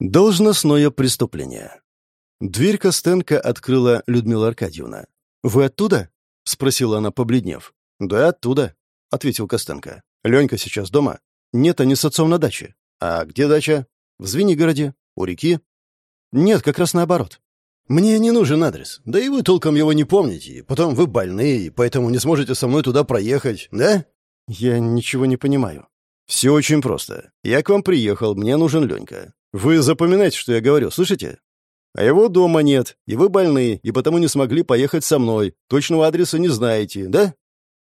Должностное преступление. Дверь Костенко открыла Людмила Аркадьевна. «Вы оттуда?» — спросила она, побледнев. «Да, оттуда», — ответил Костенко. «Ленька сейчас дома?» «Нет, они с отцом на даче». «А где дача?» «В Звенигороде. У реки?» «Нет, как раз наоборот». «Мне не нужен адрес. Да и вы толком его не помните. Потом вы больны, поэтому не сможете со мной туда проехать, да?» «Я ничего не понимаю». «Все очень просто. Я к вам приехал, мне нужен Ленька. Вы запоминайте, что я говорю, слышите? А его дома нет, и вы больны, и потому не смогли поехать со мной. Точного адреса не знаете, да?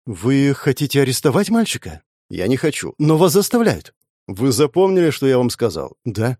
Вы хотите арестовать мальчика? Я не хочу, но вас заставляют. Вы запомнили, что я вам сказал? Да.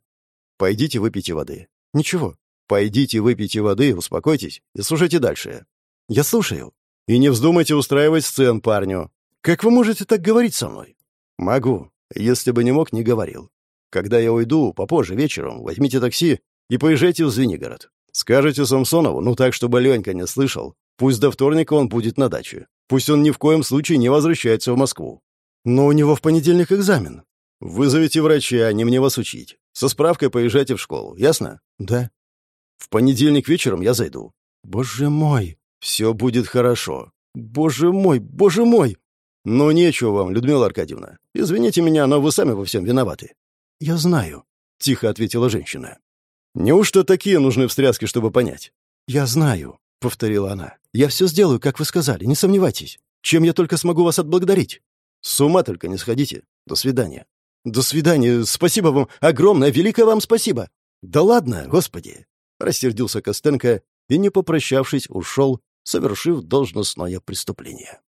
Пойдите выпейте воды. Ничего. Пойдите выпейте воды, успокойтесь и слушайте дальше. Я слушаю. И не вздумайте устраивать сцен парню. Как вы можете так говорить со мной? Могу. Если бы не мог, не говорил. Когда я уйду, попозже вечером, возьмите такси и поезжайте в Звенигород. Скажете Самсонову, ну так, чтобы Ленька не слышал. Пусть до вторника он будет на даче. Пусть он ни в коем случае не возвращается в Москву. Но у него в понедельник экзамен. Вызовите врача, не мне вас учить. Со справкой поезжайте в школу, ясно? Да. В понедельник вечером я зайду. Боже мой, все будет хорошо. Боже мой, боже мой. Ну, нечего вам, Людмила Аркадьевна. Извините меня, но вы сами во всем виноваты. «Я знаю», — тихо ответила женщина. «Неужто такие нужны встряски, чтобы понять?» «Я знаю», — повторила она. «Я все сделаю, как вы сказали, не сомневайтесь. Чем я только смогу вас отблагодарить?» «С ума только не сходите. До свидания». «До свидания. Спасибо вам. Огромное, великое вам спасибо». «Да ладно, господи!» — рассердился Костенко и, не попрощавшись, ушел, совершив должностное преступление.